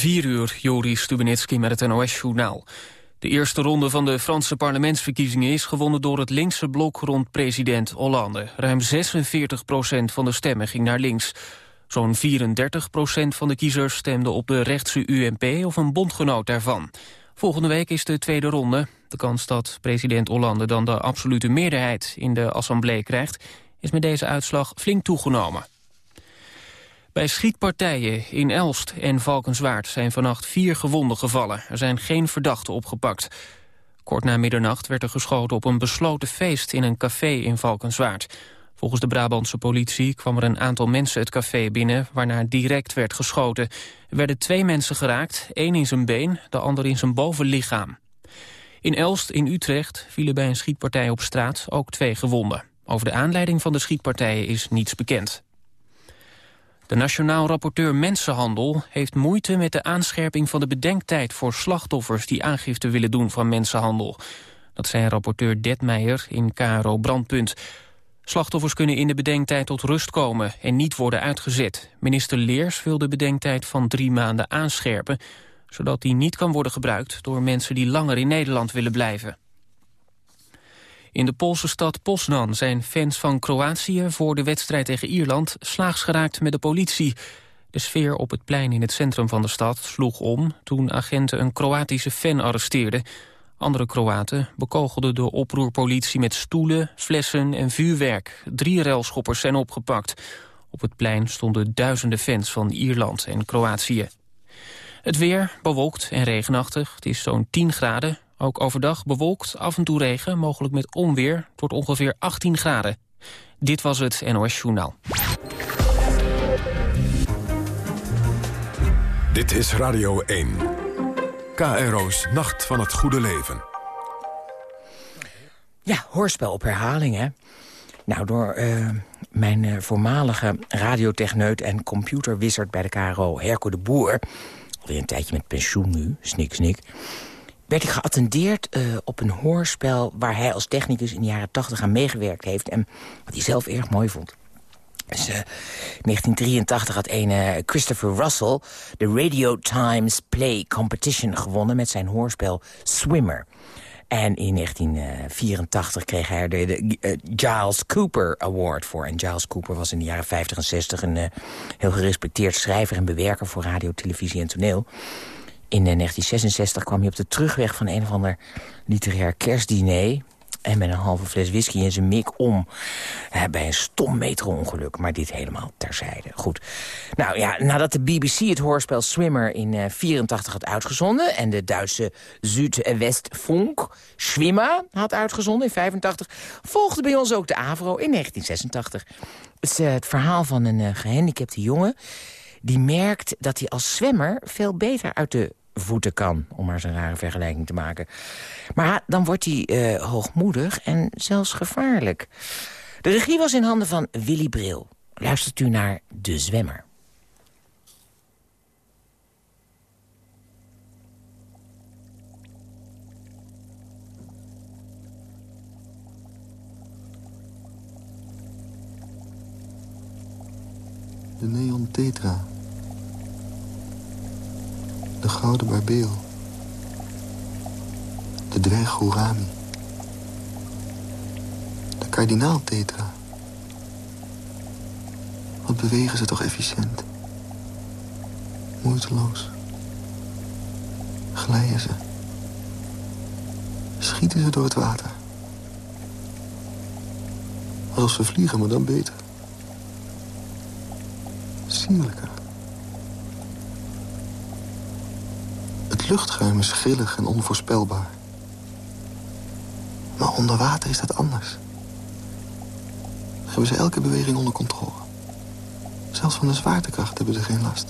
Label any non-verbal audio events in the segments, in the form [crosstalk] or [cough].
4 uur, Joris Stubenitski met het NOS-journaal. De eerste ronde van de Franse parlementsverkiezingen is gewonnen door het linkse blok rond president Hollande. Ruim 46 procent van de stemmen ging naar links. Zo'n 34 procent van de kiezers stemde op de rechtse UMP of een bondgenoot daarvan. Volgende week is de tweede ronde. De kans dat president Hollande dan de absolute meerderheid in de assemblée krijgt... is met deze uitslag flink toegenomen. Bij schietpartijen in Elst en Valkenswaard zijn vannacht vier gewonden gevallen. Er zijn geen verdachten opgepakt. Kort na middernacht werd er geschoten op een besloten feest in een café in Valkenswaard. Volgens de Brabantse politie kwam er een aantal mensen het café binnen... waarna direct werd geschoten. Er werden twee mensen geraakt, één in zijn been, de ander in zijn bovenlichaam. In Elst in Utrecht vielen bij een schietpartij op straat ook twee gewonden. Over de aanleiding van de schietpartijen is niets bekend. De Nationaal Rapporteur Mensenhandel heeft moeite met de aanscherping van de bedenktijd voor slachtoffers die aangifte willen doen van mensenhandel. Dat zei rapporteur Detmeijer in KRO Brandpunt. Slachtoffers kunnen in de bedenktijd tot rust komen en niet worden uitgezet. Minister Leers wil de bedenktijd van drie maanden aanscherpen... zodat die niet kan worden gebruikt door mensen die langer in Nederland willen blijven. In de Poolse stad Poznan zijn fans van Kroatië voor de wedstrijd tegen Ierland slaags geraakt met de politie. De sfeer op het plein in het centrum van de stad sloeg om toen agenten een Kroatische fan arresteerden. Andere Kroaten bekogelden de oproerpolitie met stoelen, flessen en vuurwerk. Drie relschoppers zijn opgepakt. Op het plein stonden duizenden fans van Ierland en Kroatië. Het weer bewolkt en regenachtig. Het is zo'n 10 graden. Ook overdag bewolkt, af en toe regen, mogelijk met onweer. tot ongeveer 18 graden. Dit was het NOS Journaal. Dit is Radio 1. KRO's Nacht van het Goede Leven. Ja, hoorspel op herhaling, hè? Nou, door uh, mijn uh, voormalige radiotechneut en computerwizard bij de KRO, Herco de Boer... alweer een tijdje met pensioen nu, snik, snik werd ik geattendeerd uh, op een hoorspel... waar hij als technicus in de jaren tachtig aan meegewerkt heeft... en wat hij zelf erg mooi vond. Dus, uh, 1983 had een uh, Christopher Russell de Radio Times Play Competition gewonnen... met zijn hoorspel Swimmer. En in 1984 kreeg hij er de, Giles Cooper Award voor. En Giles Cooper was in de jaren 50 en 60 een heel gerespecteerd schrijver en bewerker voor radio, televisie en toneel. In 1966 kwam hij op de terugweg van een of ander literair kerstdiner... en met een halve fles whisky in zijn mik om bij een stom metro-ongeluk. Maar dit helemaal terzijde. Goed. Nou ja, nadat de BBC het hoorspel Swimmer in 1984 uh, had uitgezonden... en de Duitse Zuid-West-Funk Schwimmer had uitgezonden in 1985... volgde bij ons ook de AVRO in 1986. Het is uh, het verhaal van een gehandicapte jongen die merkt dat hij als zwemmer veel beter uit de voeten kan. Om maar zo'n rare vergelijking te maken. Maar dan wordt hij uh, hoogmoedig en zelfs gevaarlijk. De regie was in handen van Willy Bril. Luistert u naar De Zwemmer. De neon tetra de gouden barbeel. De dwerg Hurami. De kardinaal-tetra. Wat bewegen ze toch efficiënt. Moeiteloos. Glijden ze. Schieten ze door het water. Alsof ze vliegen, maar dan beter. Sierlijker. Luchtruim is grillig en onvoorspelbaar. Maar onder water is dat anders. Hebben ze elke beweging onder controle. Zelfs van de zwaartekracht hebben ze geen last.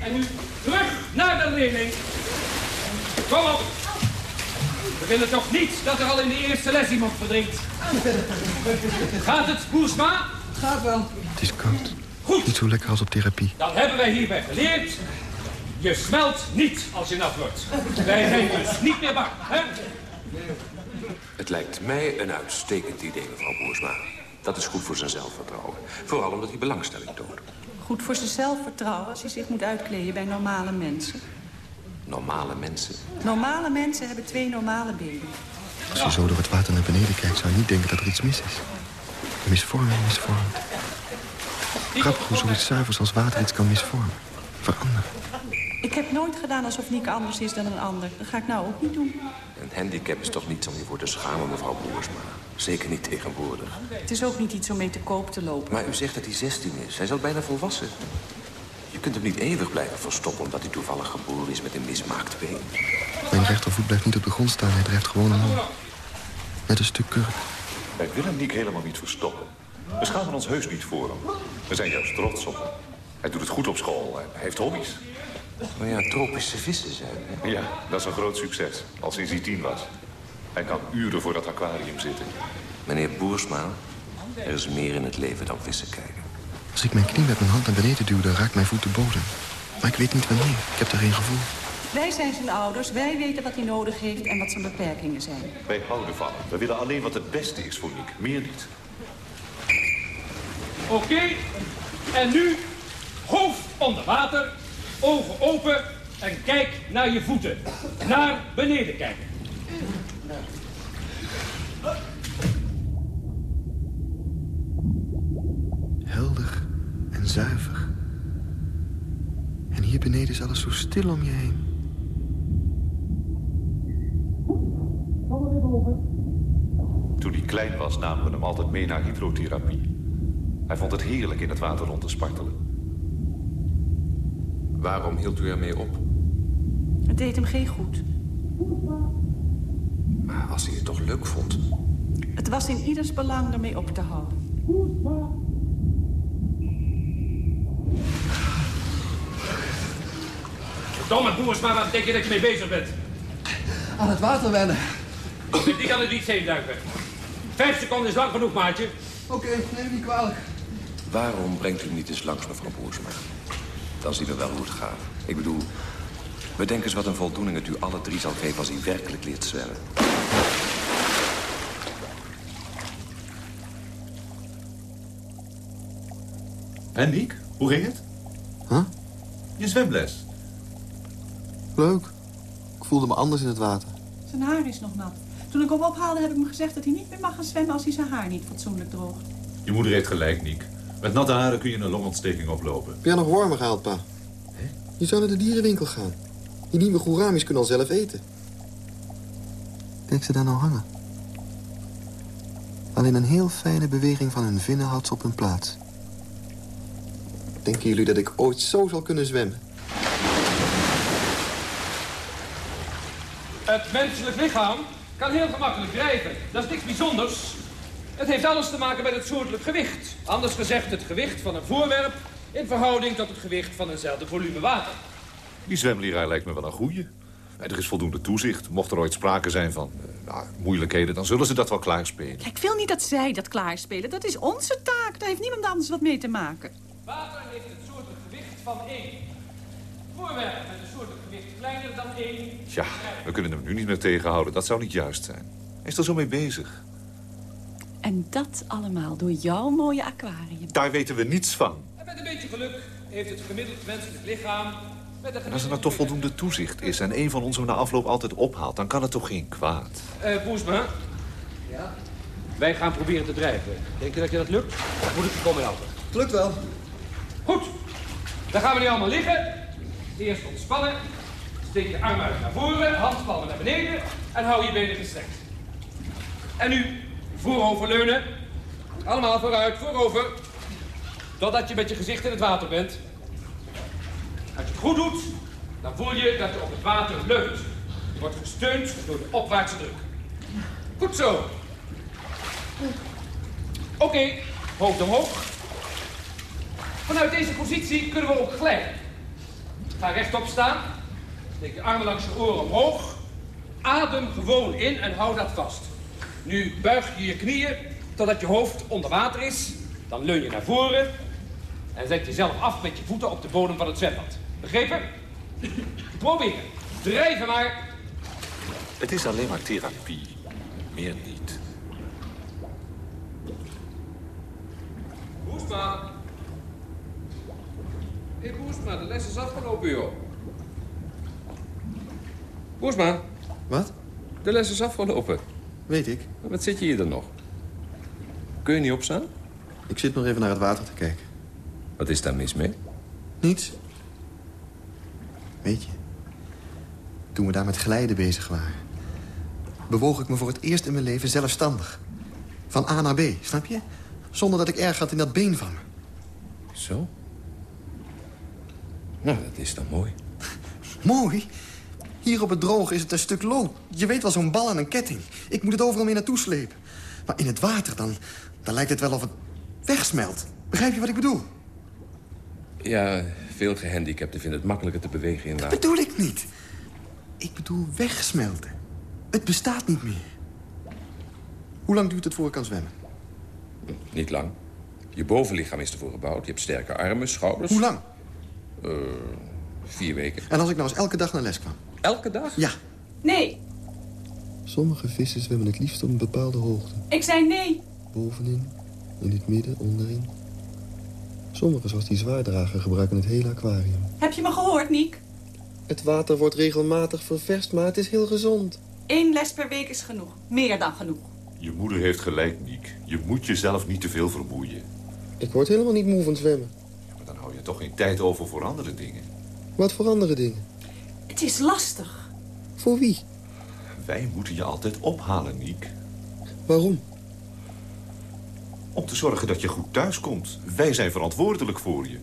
En nu terug naar de leerling. Kom op! We willen toch niet dat er al in de eerste les iemand verdrinkt. Gaat het, Boersma? Gaat wel. Het is koud. Goed. Niet zo lekker als op therapie. Dan hebben wij hierbij geleerd... je smelt niet als je nat wordt. Wij zijn dus niet meer bang, hè? Het lijkt mij een uitstekend idee, mevrouw Boersma. Dat is goed voor zijn zelfvertrouwen. Vooral omdat hij belangstelling toont. Goed voor zijn zelfvertrouwen als hij zich moet uitkleden bij normale mensen. Normale mensen? Normale mensen hebben twee normale benen. Als je zo door het water naar beneden kijkt, zou je niet denken dat er iets mis is. Misvorming, misvorming. Grappig hoe zoiets zuivers als water iets kan misvormen. Veranderen. Ik heb nooit gedaan alsof Nieke anders is dan een ander. Dat ga ik nou ook niet doen. Een handicap is toch niets om je voor te schamen, mevrouw Boersma? Zeker niet tegenwoordig. Het is ook niet iets om mee te koop te lopen. Maar u zegt dat hij 16 is. Hij is al bijna volwassen. Je kunt hem niet eeuwig blijven verstoppen... omdat hij toevallig geboren is met een mismaakt been. Mijn rechtervoet blijft niet op de grond staan. Hij drijft gewoon omhoog. Net een stuk kurk. Wij willen Niek helemaal niet verstoppen. We schamen ons heus niet voor hem. We zijn juist trots op hem. Hij doet het goed op school. Hij heeft hobby's. Maar ja, tropische vissen zijn. hè? Ja, dat is een groot succes. Al sinds hij tien was. Hij kan uren voor dat aquarium zitten. Meneer Boersma, er is meer in het leven dan vissen kijken. Als ik mijn knie met mijn hand naar beneden duw, dan raakt mijn voet de bodem. Maar ik weet niet wanneer. Ik heb daar geen gevoel. Wij zijn zijn ouders. Wij weten wat hij nodig heeft en wat zijn beperkingen zijn. Wij houden van hem. We willen alleen wat het beste is voor Niek. Meer niet. Oké, en nu hoofd onder water, ogen open en kijk naar je voeten. Naar beneden kijken. En zuiver. En hier beneden is alles zo stil om je heen. Toen hij klein was, namen we hem altijd mee naar hydrotherapie. Hij vond het heerlijk in het water rond te spartelen. Waarom hield u ermee op? Het deed hem geen goed. Maar als hij het toch leuk vond. Het was in ieders belang ermee op te houden. Domme Boersma, wat denk je dat je mee bezig bent? Aan het water wennen. Die kan er niet heen duiken. Vijf seconden is lang genoeg, maatje. Oké, neem me niet kwalijk. Waarom brengt u hem niet eens langs, mevrouw Boersma? Dan zien we wel hoe het gaat. Ik bedoel, bedenk eens wat een voldoening het u alle drie zal geven als hij werkelijk leert zwemmen. En Niek, hoe ging het? Huh? Je zwemles. Leuk. Ik voelde me anders in het water. Zijn haar is nog nat. Toen ik hem ophaalde heb ik hem gezegd dat hij niet meer mag gaan zwemmen als hij zijn haar niet fatsoenlijk droogt. Je moeder heeft gelijk, Niek. Met natte haren kun je een longontsteking oplopen. Heb jij nog wormen gehaald, pa? Je zou naar de dierenwinkel gaan. Die nieuwe gouramis kunnen al zelf eten. Kijk ze daar nou hangen. Alleen een heel fijne beweging van hun vinnen houdt ze op hun plaats. Denken jullie dat ik ooit zo zal kunnen zwemmen? Het menselijk lichaam kan heel gemakkelijk drijven. Dat is niks bijzonders. Het heeft alles te maken met het soortelijk gewicht. Anders gezegd het gewicht van een voorwerp... in verhouding tot het gewicht van eenzelfde volume water. Die zwemleraar lijkt me wel een goeie. Er is voldoende toezicht. Mocht er ooit sprake zijn van eh, nou, moeilijkheden... dan zullen ze dat wel klaarspelen. Ik wil niet dat zij dat klaarspelen. Dat is onze taak. Daar heeft niemand anders wat mee te maken. Water heeft het soortelijk gewicht van 1. Voorwerp met een soortelijk gewicht kleiner dan 1. Ja, we kunnen hem nu niet meer tegenhouden. Dat zou niet juist zijn. Hij is er zo mee bezig. En dat allemaal door jouw mooie aquarium. Daar weten we niets van. En met een beetje geluk heeft het gemiddeld menselijk lichaam... Met een En als er nou toch voldoende toezicht is... en een van ons hem na afloop altijd ophaalt... dan kan het toch geen kwaad? Eh, Boersma? Ja? Wij gaan proberen te drijven. Denk je dat je dat lukt? Of moet ik je komen helpen? Het lukt wel. Goed. Dan gaan we nu allemaal liggen. Eerst ontspannen. Steek je arm uit naar voren, handpalmen naar beneden en hou je benen gestrekt. En nu vooroverleunen. Allemaal vooruit, voorover. Totdat je met je gezicht in het water bent. Als je het goed doet, dan voel je dat je op het water leunt. Je wordt gesteund door de opwaartse druk. Goed zo. Oké, hoofd omhoog. Vanuit deze positie kunnen we ook glijden. Ga rechtop staan. Steek je armen langs je oren omhoog. Adem gewoon in en hou dat vast. Nu buig je je knieën totdat je hoofd onder water is. Dan leun je naar voren. En zet jezelf af met je voeten op de bodem van het zwembad. Begrepen? Probeer. Drijven maar. Het is alleen maar therapie. Meer niet. Boesma! Hé, hey, Boesma, de les is afgelopen, joh. Boesma. Wat? De les is afgelopen. Weet ik. Wat zit je hier dan nog? Kun je niet opstaan? Ik zit nog even naar het water te kijken. Wat is daar mis mee? Niets. Weet je, toen we daar met glijden bezig waren... bewoog ik me voor het eerst in mijn leven zelfstandig. Van A naar B, snap je? Zonder dat ik erg had in dat been van me. Zo? Nou, dat is dan mooi. Mooi? Hier op het droge is het een stuk lood. Je weet wel, zo'n bal en een ketting. Ik moet het overal mee naartoe slepen. Maar in het water, dan, dan lijkt het wel of het wegsmelt. Begrijp je wat ik bedoel? Ja, veel gehandicapten vinden het makkelijker te bewegen in Dat water. bedoel ik niet. Ik bedoel wegsmelten. Het bestaat niet meer. Hoe lang duurt het voor ik kan zwemmen? Niet lang. Je bovenlichaam is ervoor gebouwd. Je hebt sterke armen, schouders. Hoe lang? Eh, vier weken. En als ik nou eens elke dag naar les kwam? Elke dag? Ja. Nee, Sommige vissen zwemmen het liefst op een bepaalde hoogte. ik zei nee. Bovenin, in het midden, onderin. Sommigen, zoals die zwaardrager, gebruiken het hele aquarium. Heb je me gehoord, Niek? Het water wordt regelmatig ververst, maar het is heel gezond. Eén les per week is genoeg. Meer dan genoeg. Je moeder heeft gelijk, Niek. Je moet jezelf niet te veel vermoeien. Ik word helemaal niet moe van zwemmen. Maar dan hou je toch geen tijd over voor andere dingen. Wat voor andere dingen? Het is lastig. Voor wie? Wij moeten je altijd ophalen, Niek. Waarom? Om te zorgen dat je goed thuiskomt. Wij zijn verantwoordelijk voor je.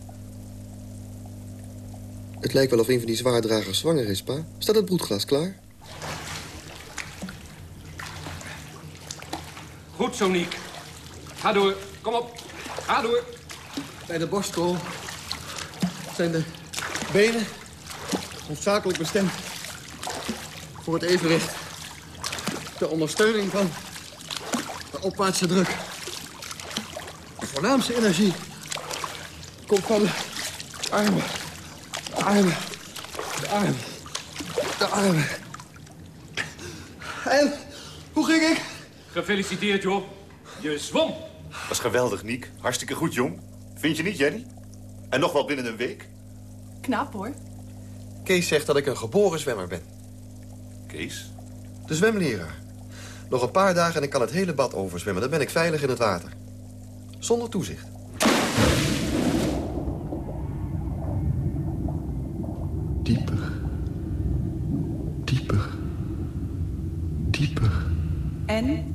Het lijkt wel of een van die zwaardragers zwanger is, pa. Staat het broedglas klaar? Goed zo, Niek. Ga door. Kom op. Ga door. Bij de borstkool zijn de benen hoofdzakelijk bestemd voor het evenwicht. De ondersteuning van de opwaartse druk. De voornaamste energie komt van de armen. De armen. De armen. De armen. En, hoe ging ik? Gefeliciteerd, joh. Je zwom. Dat is geweldig, Niek. Hartstikke goed, jong. Vind je niet, Jenny? En nog wel binnen een week? Knap, hoor. Kees zegt dat ik een geboren zwemmer ben. Kees? De zwemleraar. Nog een paar dagen en ik kan het hele bad overzwemmen. Dan ben ik veilig in het water. Zonder toezicht. Dieper. Dieper. Dieper. En,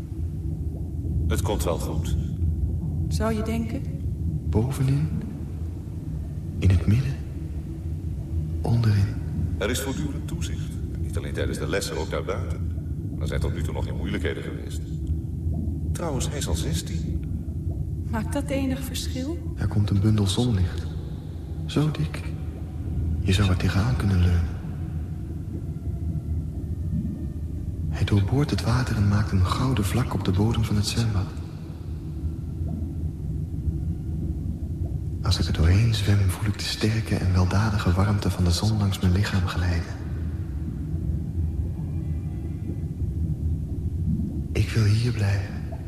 Het komt wel goed. zou je denken? Bovenin. In het midden. Er is voortdurend toezicht. Niet alleen tijdens de lessen, ook daarbuiten. Er zijn tot nu toe nog geen moeilijkheden geweest. Trouwens, hij is al 16. Maakt dat enig verschil? Er komt een bundel zonlicht. Zo dik. Je zou er tegenaan kunnen leunen. Hij doorboort het water en maakt een gouden vlak op de bodem van het zwembad. Als ik er doorheen zwem, voel ik de sterke en weldadige warmte van de zon langs mijn lichaam glijden. Ik wil hier blijven.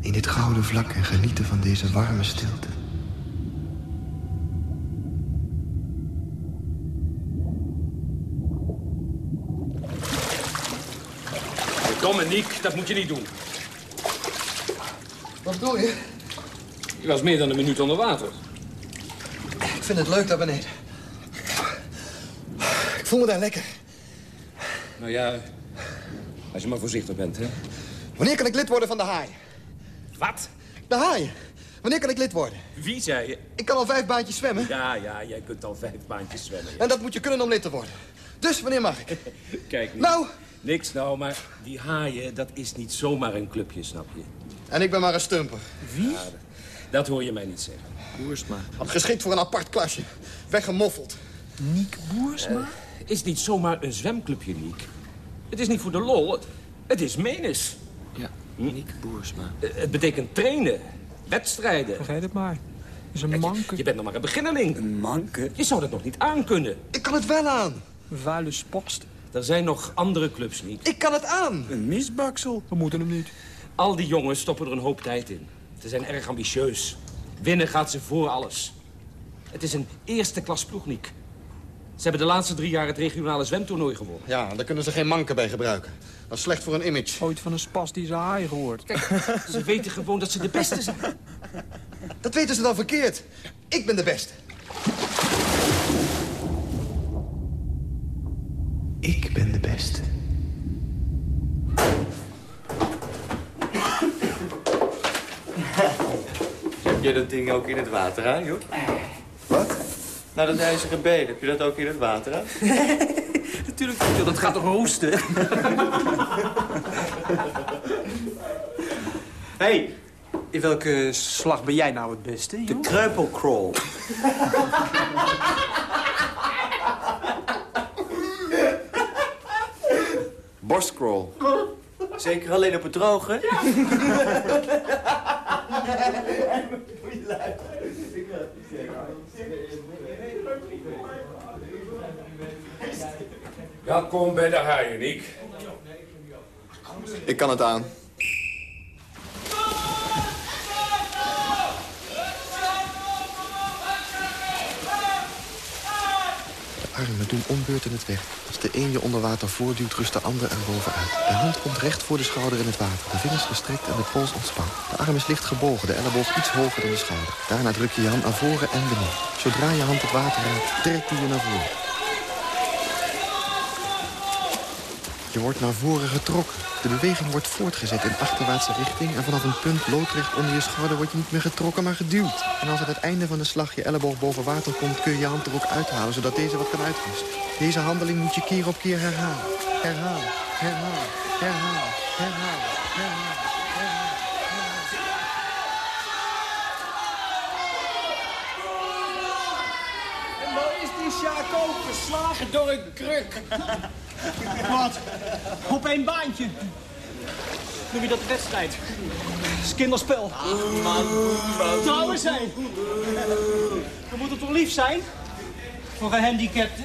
In dit gouden vlak en genieten van deze warme stilte. Domme Niek, dat moet je niet doen. Wat bedoel je? Je was meer dan een minuut onder water. Ik vind het leuk daar beneden. Ik voel me daar lekker. Nou ja, als je maar voorzichtig bent, hè. Wanneer kan ik lid worden van de haaien? Wat? De haaien. Wanneer kan ik lid worden? Wie zei je? Ik kan al vijf baantjes zwemmen. Ja, ja, jij kunt al vijf baantjes zwemmen. En dat moet je kunnen om lid te worden. Dus wanneer mag ik? [laughs] Kijk, Niek. Nou, Niks nou, maar die haaien, dat is niet zomaar een clubje, snap je? en ik ben maar een stumper. Wie? dat hoor je mij niet zeggen. Boersma. Geschikt voor een apart klasje. Weggemoffeld. Niek Boersma? Het is niet zomaar een zwemclubje, Niek. Het is niet voor de lol, het, het is menens. Ja, Niek Boersma. Eh, Het betekent trainen, wedstrijden. Vergeet het maar. is een je- manke. Je bent nog maar een beginneling. Een manke? Je zou dat nog niet aankunnen. Ik kan het wel aan. Vuile spast. er zijn nog andere clubs niet. Ik kan het aan. Een misbaksel. We moeten hem niet. Al die jongens stoppen er een hoop tijd in. Ze zijn erg ambitieus. Winnen gaat ze voor alles. Het is een eerste klas ploegniek. Ze hebben de laatste drie jaar het regionale zwemtoernooi gewonnen. Ja, daar kunnen ze geen manken bij gebruiken. Dat is slecht voor een image. Ooit van een spastische haai gehoord. Kijk, ze weten gewoon dat ze de beste zijn. Dat weten ze dan verkeerd. Ik ben de beste. Ik ben de beste. Je dat ding ook in het water aan, joh? Wat? Nou, dat ijzeren been, heb je dat ook in het water aan? [laughs] Natuurlijk niet, joh. Dat gaat toch roesten? [laughs] hey, in welke slag ben jij nou het beste, De kreupelcrawl. [laughs] Borstcrawl. Zeker alleen op het droge? Welkom bij de Haaieniek. Ik kan het aan. Armen doen ombeurten het weg. Als de een je onder water voortduwt, rust de ander er bovenuit. De hand komt recht voor de schouder in het water. De vingers gestrekt en de pols ontspannen. De arm is licht gebogen, de elleboog iets hoger dan de schouder. Daarna druk je je hand naar voren en beneden. Zodra je hand het water raakt, trek die je naar voren. Je wordt naar voren getrokken. De beweging wordt voortgezet in achterwaartse richting... en vanaf een punt loodrecht onder je schouder word je niet meer getrokken, maar geduwd. En als aan het einde van de slag je elleboog boven water komt... kun je je hand er ook uithalen, zodat deze wat kan uitrusten. Deze handeling moet je keer op keer herhalen. Herhalen, herhalen, herhalen, herhalen, herhalen. En dan is die Sjaak ook geslagen door een kruk. Wat? Op één baantje. Noem je dat wedstrijd? Dat is kinderspel. man. Trouwens, hé. We moeten toch lief zijn? Voor gehandicapten?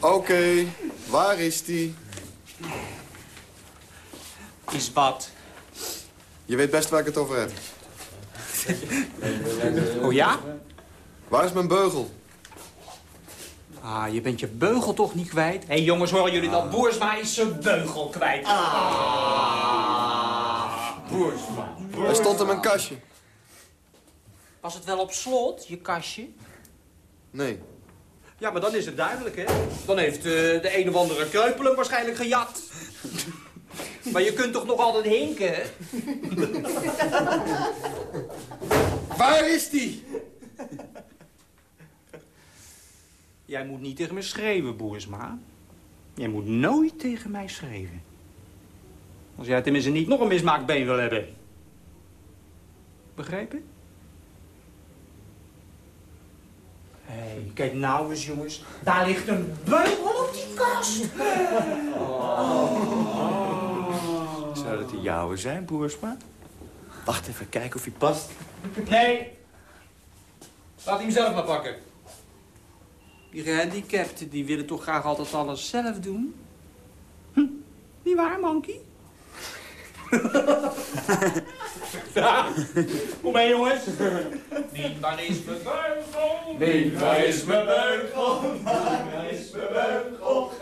Oké, waar is die? Is wat? Je weet best waar ik het over heb. [laughs] Oh ja? Waar is mijn beugel? Ah, je bent je beugel toch niet kwijt? Hé hey, jongens, horen jullie dat? Boersma is zijn beugel kwijt. Ah. Boersma. Hij stond in mijn kastje. Was het wel op slot, je kastje? Nee. Ja, maar dan is het duidelijk, hè? Dan heeft eh, de een of andere kreupel hem waarschijnlijk gejat. Maar je kunt toch nog altijd hinken? Waar is die? Jij moet niet tegen me schreeuwen, Boersma. Jij moet nooit tegen mij schreeuwen. Als jij tenminste niet nog een mismaakt been wil hebben. Begrepen? Hé, hey, kijk nou eens, jongens. Daar ligt een beugel op die kast. Zou dat de jouwe zijn, Boersma? Wacht even, kijken of hij past. Nee. Laat hem zelf maar pakken. Die gehandicapten die willen toch graag altijd alles zelf doen? Hm, niet waar, Monkey? ja, [laughs] kom mee, jongens. Niet waar is mijn beugel? Niet waar is mijn beugel? Waar is mijn beugel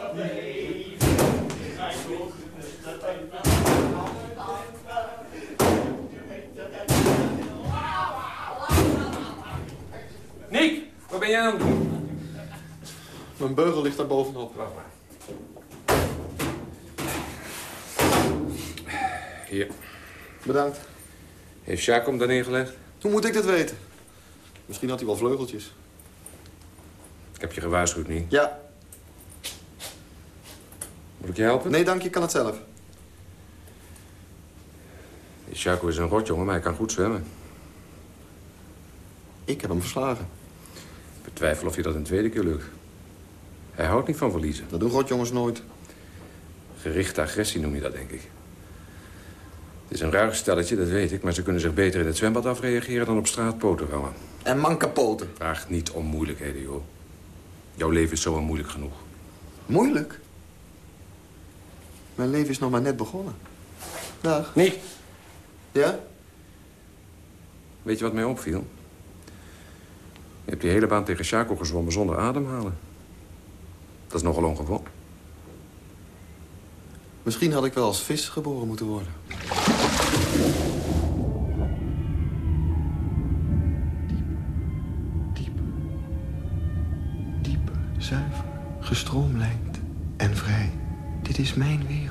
ben jij aan het doen? Mijn beugel ligt daar bovenop. Wacht maar. Hier. Bedankt. Heeft Sjaak hem dan neergelegd? Hoe moet ik dat weten? Misschien had hij wel vleugeltjes. Ik heb je gewaarschuwd niet. Ja. Moet ik je helpen? Nee, dank je. Ik kan het zelf. Die Sjaco is een rotjongen, maar hij kan goed zwemmen. Ik heb hem verslagen. Ik betwijfel of je dat een tweede keer lukt. Hij houdt niet van verliezen. Dat doen rotjongens nooit. Gerichte agressie noem je dat, denk ik. Het is een ruig stelletje, dat weet ik. Maar ze kunnen zich beter in het zwembad afreageren dan op straat poten rammen. En mankapoten. Vraag niet om moeilijkheden, joh. Jouw leven is zo moeilijk genoeg. Moeilijk? Mijn leven is nog maar net begonnen. Dag. Nee. Ja? Weet je wat mij opviel? Je hebt die hele baan tegen Chaco gezwommen zonder ademhalen. Dat is nogal ongewoon. Misschien had ik wel als vis geboren moeten worden. Diep, diep, diep, zuiver, gestroomlijnd en vrij. Dit is mijn wereld.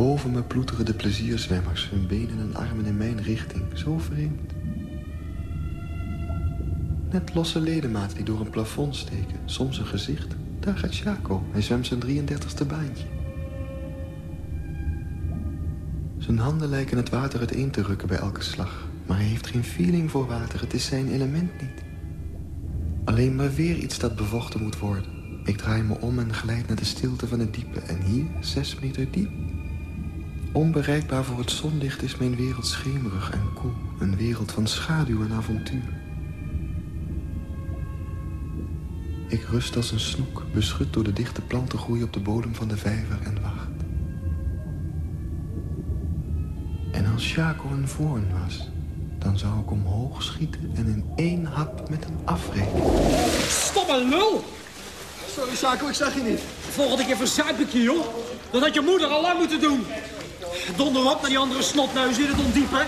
Boven me ploeteren de plezierzwemmers, hun benen en armen in mijn richting. Zo vreemd. Net losse ledematen die door een plafond steken. Soms een gezicht. Daar gaat Chaco. Hij zwemt zijn 33ste baantje. Zijn handen lijken het water uiteen te rukken bij elke slag. Maar hij heeft geen feeling voor water. Het is zijn element niet. Alleen maar weer iets dat bevochten moet worden. Ik draai me om en glijd naar de stilte van het diepe. En hier, zes meter diep. Onbereikbaar voor het zonlicht is mijn wereld schemerig en koel. Een wereld van schaduw en avontuur. Ik rust als een snoek, beschut door de dichte plantengroei op de bodem van de vijver en wacht. En als Chaco een voorn was, dan zou ik omhoog schieten en in één hap met hem afrekenen. Stomme lul! Sorry, Chaco, ik zag je niet. Volgende keer verzuip ik je, joh. Dat had je moeder al lang moeten doen. Donder op naar die andere snotneus in het ondiepe.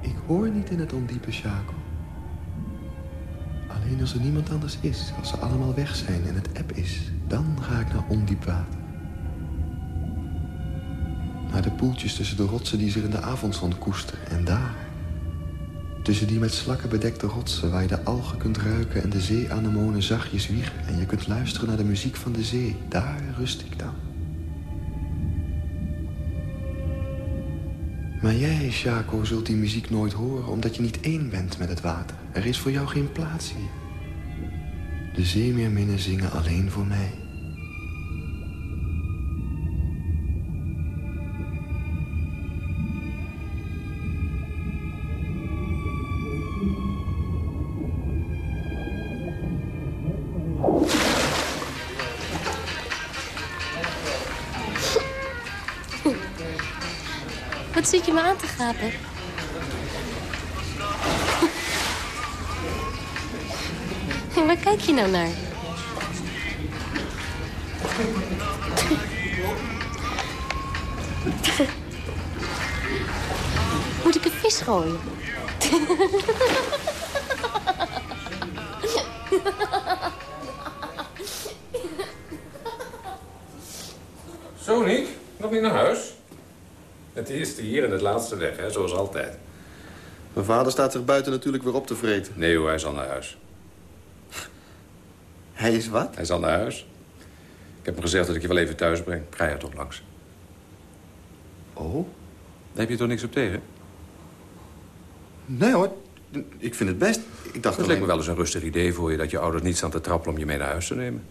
Ik hoor niet in het ondiepe, Chaco. Alleen als er niemand anders is, als ze allemaal weg zijn en het app is, dan ga ik naar ondiep water. Naar de poeltjes tussen de rotsen die zich in de avondzon koesteren. En daar, tussen die met slakken bedekte rotsen... waar je de algen kunt ruiken en de zeeanemonen zachtjes wiegen... en je kunt luisteren naar de muziek van de zee. Daar rust ik dan. Maar jij, Chaco, zult die muziek nooit horen... omdat je niet één bent met het water. Er is voor jou geen plaats hier. De zeemeerminnen zingen alleen voor mij. Zit je me aan te gapen? [laughs] Waar kijk je nou naar? [laughs] Moet ik een vis gooien? [laughs] eerste hier en het laatste weg, hè? zoals altijd. Mijn vader staat zich buiten natuurlijk weer op te vreten. Nee hoor, hij is al naar huis. Hij is wat? Hij is al naar huis. Ik heb hem gezegd dat ik je wel even thuis breng. Ga je er toch langs? Oh? Daar heb je toch niks op tegen? Nee hoor, ik vind het best. Ik dacht Het leek me wel eens een rustig idee voor je... dat je ouders niet staan te trappelen om je mee naar huis te nemen.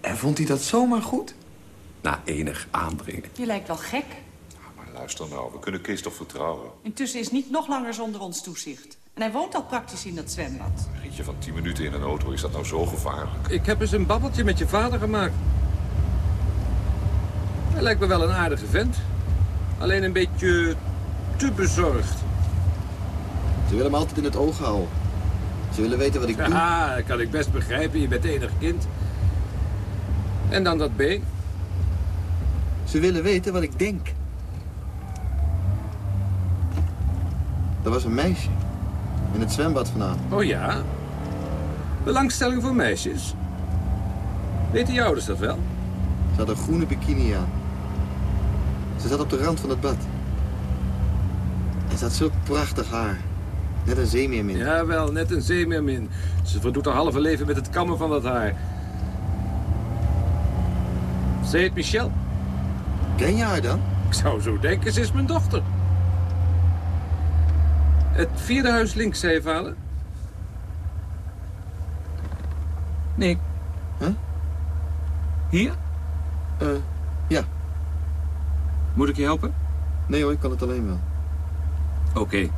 En vond hij dat zomaar goed? Na enig aandringen. Je lijkt wel gek. Luister nou, we kunnen Kees toch vertrouwen? Intussen is niet nog langer zonder ons toezicht. En hij woont al praktisch in dat zwembad. Een ritje van 10 minuten in een auto, is dat nou zo gevaarlijk? Ik heb eens een babbeltje met je vader gemaakt. Hij lijkt me wel een aardige vent. Alleen een beetje te bezorgd. Ze willen me altijd in het oog houden. Ze willen weten wat ik doe. Ja, dat kan ik best begrijpen. Je bent enig kind. En dan dat B. Ze willen weten wat ik denk. Er was een meisje. In het zwembad vanavond. Oh ja? Belangstelling voor meisjes? Weten je ouders dat wel? Ze had een groene bikini aan. Ze zat op de rand van het bad. En ze had zulk prachtig haar. Net een zeemeermin. Ja, wel, net een zeemeermin. Ze verdoet haar halve leven met het kammen van dat haar. Ze heet Michel. Ken je haar dan? Ik zou zo denken, ze is mijn dochter. Het vierde huis links, zei je vader? Nee. Huh? Hier? Eh, ja. Moet ik je helpen? Nee hoor, ik kan het alleen wel. Oké,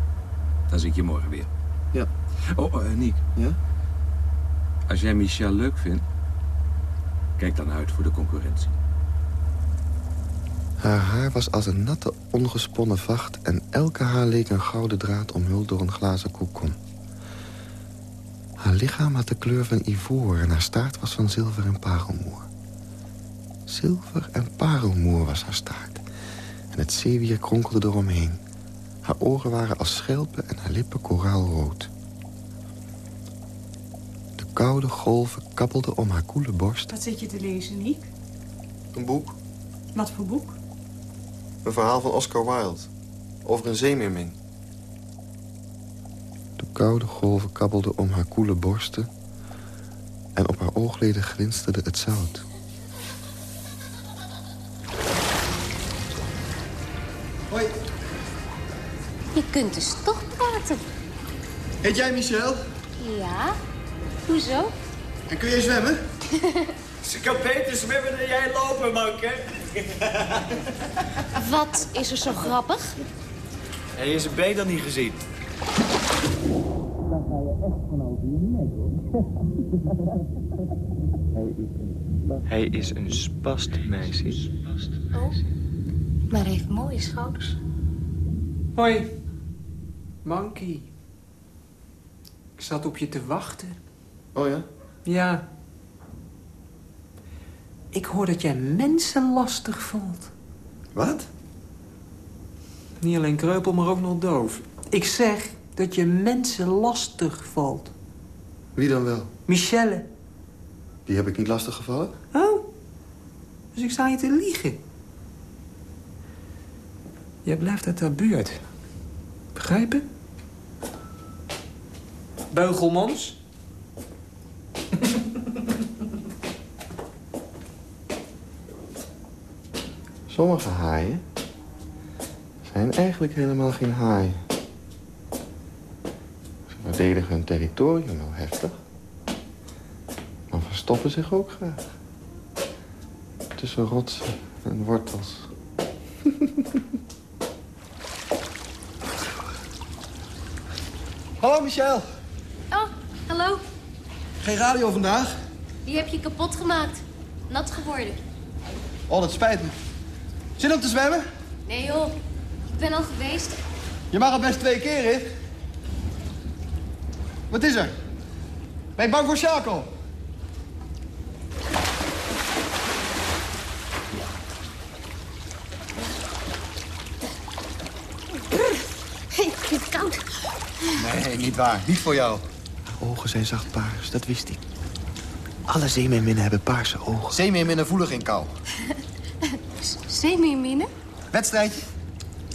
dan zie ik je morgen weer. Ja. Oh, uh, Niek. Ja? Als jij Michel leuk vindt, kijk dan uit voor de concurrentie. Haar haar was als een natte, ongesponnen vacht... en elke haar leek een gouden draad omhuld door een glazen kokon. Haar lichaam had de kleur van ivoor en haar staart was van zilver en parelmoer. Zilver en parelmoer was haar staart. En het zeewier kronkelde eromheen. Haar oren waren als schelpen en haar lippen koraalrood. De koude golven kabbelden om haar koele borst. Wat zit je te lezen, Niek? Een boek. Wat voor boek? Een verhaal van Oscar Wilde. Over een zeemeermin. De koude golven kabbelden om haar koele borsten... en op haar oogleden glinsterde het zout. Hoi. Je kunt dus toch praten. Heet jij Michel? Ja? Hoezo? En kun jij zwemmen? [laughs] Ze kan beter zwemmen dan jij lopen, manke. Wat is er zo grappig? Heb je zijn been dan niet gezien? Dan ga je echt van over je nek, hoor. [laughs] Hij is een spastmeisje. Oh, maar hij heeft mooie schouders. Hoi, Monkey. Ik zat op je te wachten. Oh ja? Ja. Ik hoor dat jij mensen lastig valt. Wat? Niet alleen kreupel, maar ook nog doof. Ik zeg dat je mensen lastig valt. Wie dan wel? Michelle. Die heb ik niet lastig gevallen. Oh, dus ik sta je te liegen. Jij blijft uit de buurt. Begrijpen? Beugelmans? [laughs] Sommige haaien zijn eigenlijk helemaal geen haaien. Ze verdedigen hun territorium wel heftig. Maar verstoppen zich ook graag. Tussen rotsen en wortels. Hallo Michel. Oh, hallo. Geen radio vandaag? Die heb je kapot gemaakt. Nat geworden. Oh, dat spijt me. Zin om te zwemmen? Nee joh, ik ben al geweest. Je mag het best twee keer, hè? Wat is er? Ben je bang voor Shaco? Ik vind het koud. Nee, niet waar. Niet voor jou. Haar ogen zijn zacht paars, dat wist ik. Alle zeemeerminnen hebben paarse ogen. Zeemeerminnen voelen geen kou. [laughs] Zeemeerminnen? Wedstrijdje?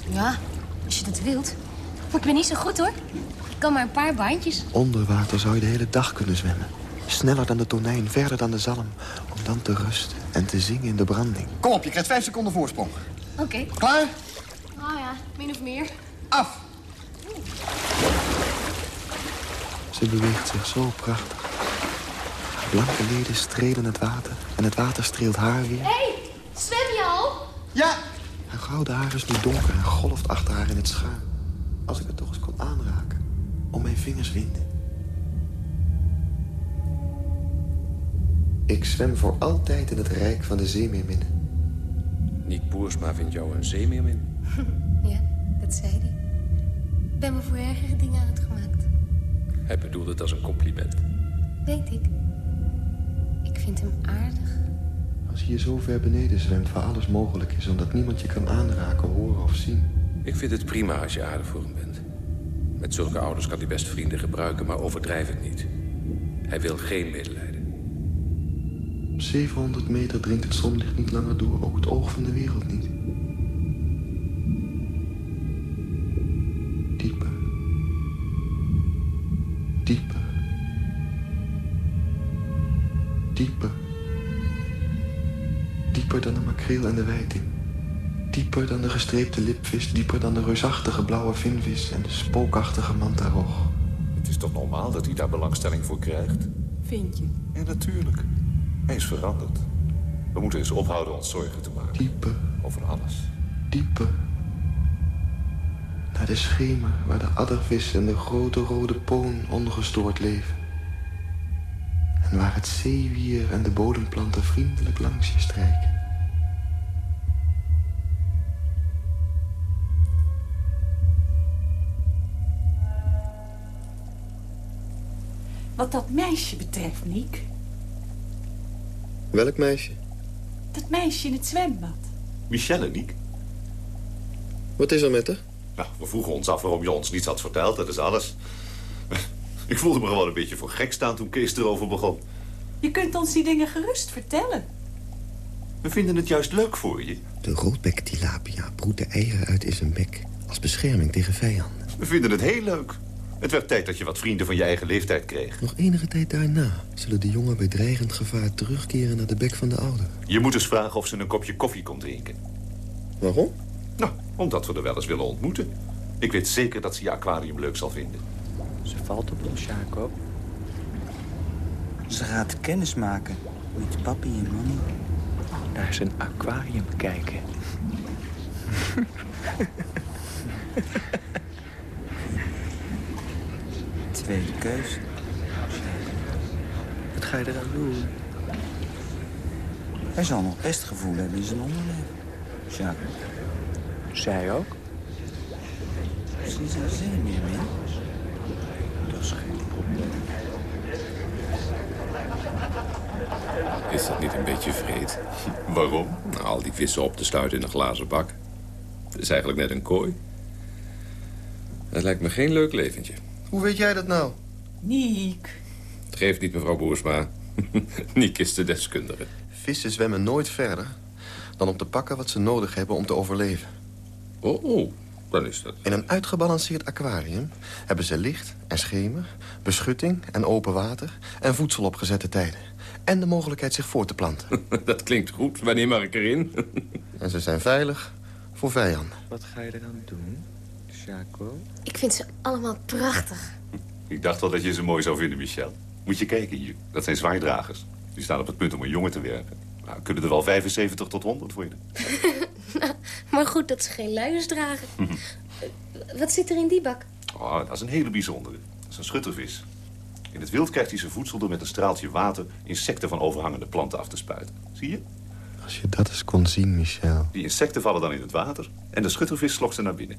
Ja, als je dat wilt. Maar ik ben niet zo goed hoor. Ik kan maar een paar baantjes. Onder water zou je de hele dag kunnen zwemmen. Sneller dan de tonijn, verder dan de zalm. Om dan te rusten en te zingen in de branding. Kom op, je krijgt vijf seconden voorsprong. Oké. Klaar? Oh ja, min of meer. Af! Ze beweegt zich zo prachtig. Haar blanke leden strelen het water. En het water streelt haar weer. Hé, hey, zwem je al? Ja! Haar gouden haar is nu donker en golft achter haar in het schuim. Als ik het toch eens kon aanraken. Om mijn vingers winden. Ik zwem voor altijd in het rijk van de zeemeerminnen. Niek Boersma vindt jou een zeemeermin. [laughs] Ja, dat zei hij. Ik ben me voor ergere dingen uitgemaakt. Hij bedoelde het als een compliment. Weet ik. Ik vind hem aardig. Als je hier zo ver beneden zwemt waar alles mogelijk is... omdat niemand je kan aanraken, horen of zien. Ik vind het prima als je aardig voor hem bent. Met zulke ouders kan hij best vrienden gebruiken, maar overdrijf het niet. Hij wil geen medelijden. Op 700 meter dringt het zonlicht niet langer door. Ook het oog van de wereld niet. Dieper. Dieper. Dieper. Dieper dan de makreel en de wijting. Dieper dan de gestreepte lipvis. Dieper dan de reusachtige blauwe vinvis en de spookachtige mantarog. Het is toch normaal dat hij daar belangstelling voor krijgt? Vind je? Ja, natuurlijk. Hij is veranderd. We moeten eens ophouden ons zorgen te maken. Dieper. Over alles. Dieper. Naar de schemer waar de addervis en de grote rode poon ongestoord leven. En waar het zeewier en de bodemplanten vriendelijk langs je strijken. Wat dat meisje betreft, Niek. Welk meisje? Dat meisje in het zwembad. Michelle, Niek? Wat is er met haar? Nou, we vroegen ons af waarom je ons niets had verteld, dat is alles. [laughs] Ik voelde me gewoon een beetje voor gek staan toen Kees erover begon. Je kunt ons die dingen gerust vertellen. We vinden het juist leuk voor je. De roodbek-tilapia broedt de eieren uit in zijn bek... als bescherming tegen vijanden. We vinden het heel leuk. Het werd tijd dat je wat vrienden van je eigen leeftijd kreeg. Nog enige tijd daarna zullen de jongen bij dreigend gevaar terugkeren naar de bek van de ouder. Je moet eens vragen of ze een kopje koffie komt drinken. Waarom? Nou, omdat we er wel eens willen ontmoeten. Ik weet zeker dat ze je aquarium leuk zal vinden. Ze valt op ons, Jacob. Ze gaat kennis maken met papi en mami. Naar zijn aquarium kijken. [laughs] Tweede keus. Wat ga je eraan doen? Hij zal nog best gevoel hebben in zijn onderleven. Jacob. Zij ook? Ze is er zin meer mee. Dat is geen probleem. Is dat niet een beetje vreed? Waarom? Nou, al die vissen op te sluiten in een glazen bak. Het is eigenlijk net een kooi. Het lijkt me geen leuk leventje. Hoe weet jij dat nou? Niek. Het geeft niet, mevrouw Boersma. [laughs] Niek is de deskundige. Vissen zwemmen nooit verder dan om te pakken wat ze nodig hebben om te overleven. Oh, oh, dan is dat. In een uitgebalanceerd aquarium hebben ze licht en schemer, beschutting en open water... en voedsel op gezette tijden. En de mogelijkheid zich voor te planten. [laughs] dat klinkt goed. Wanneer mag ik erin? en ze zijn veilig voor vijanden. Wat ga je eraan doen, Jaco? Ik vind ze allemaal prachtig. [laughs] Ik dacht wel dat je ze mooi zou vinden, Michel. Moet je kijken hier. Dat zijn zwaaidragers. Die staan op het punt om een jongen te werpen. Nou, kunnen er wel 75 tot 100 worden. [laughs] maar goed dat ze geen luiers dragen. [laughs] Eh, Wat zit er in die bak? Oh, dat is een hele bijzondere. Dat is een schuttervis. In het wild krijgt hij zijn voedsel door met een straaltje water... insecten van overhangende planten af te spuiten. Zie je? Als je dat eens kon zien, Michel. Die insecten vallen dan in het water en de schuttervis slokt ze naar binnen.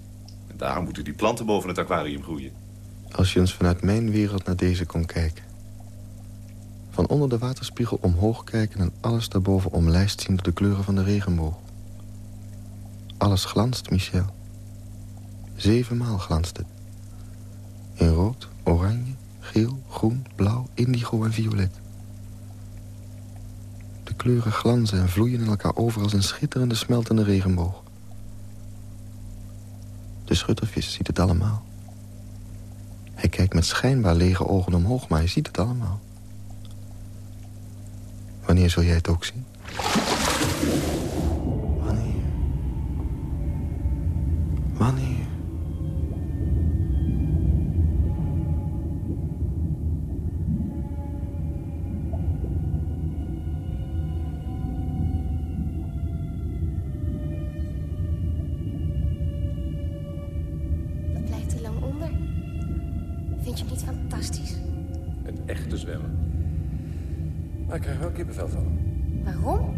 En daarom moeten die planten boven het aquarium groeien. Als je eens vanuit mijn wereld naar deze kon kijken. Van onder de waterspiegel omhoog kijken en alles daarboven omlijst zien door de kleuren van de regenboog. Alles glanst, Michel. Zevenmaal glanst het. In rood, oranje, geel, groen, blauw, indigo en violet. De kleuren glanzen en vloeien in elkaar over als een schitterende smeltende regenboog. De schuttervis ziet het allemaal. Hij kijkt met schijnbaar lege ogen omhoog, maar hij ziet het allemaal. Wanneer zul jij het ook zien? Wanneer? Wanneer? Vind je niet fantastisch? Het echte zwemmen. Maar ik krijg wel kippenvel van hem. Waarom?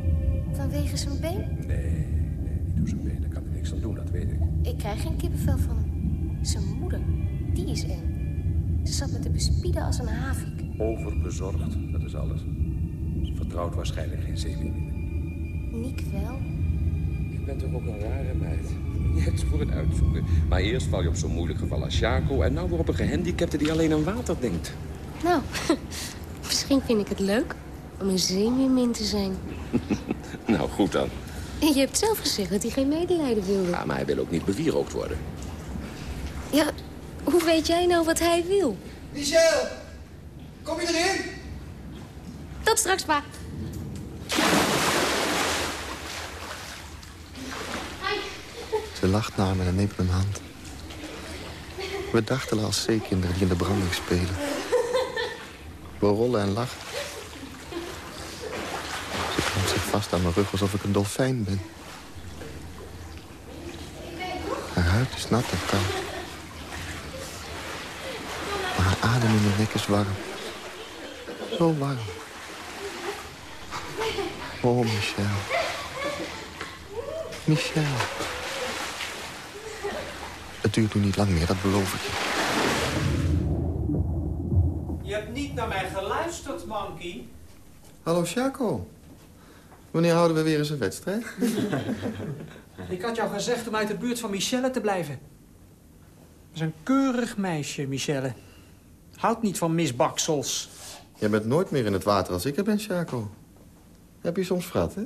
Vanwege zijn been? Nee, nee, niet door zijn been. Daar kan hij niks aan doen, dat weet ik. Ik krijg geen kippenvel van hem. Zijn moeder, die is eng. Ze zat me te bespieden als een havik. Overbezorgd, dat is alles. Ze vertrouwt waarschijnlijk geen zeemeerminnen. Niek wel. Ik ben toch ook een rare meid. Net voor het uitzoeken. Maar eerst val je op zo'n moeilijk geval als Jaco... en nou weer op een gehandicapte die alleen aan water denkt. Nou, [laughs] misschien vind ik het leuk om een zeemeermin te zijn. [laughs] nou, goed dan. Je hebt zelf gezegd dat hij geen medelijden wilde. Ja, maar hij wil ook niet bewierookt worden. Ja, hoe weet jij nou wat hij wil? Michel, kom je erin? Tot straks, pa. Lacht naar me en neemt mijn hand. We dachten als zeekinderen die in de branding spelen. We rollen en lachen. Ze klampt zich vast aan mijn rug alsof ik een dolfijn ben. Haar huid is nat en koud. Maar haar adem in mijn nek is warm. Zo warm. Oh, Michel. Michel. Het duurt nu niet lang meer, dat beloof ik je. Je hebt niet naar mij geluisterd, Monkey. Hallo, Chaco. Wanneer houden we weer eens een wedstrijd? [laughs] Ik had jou gezegd om uit de buurt van Michelle te blijven. Dat is een keurig meisje, Michelle. Houdt niet van misbaksels. Jij bent nooit meer in het water als ik er ben, Chaco. Heb je soms gehad, hè?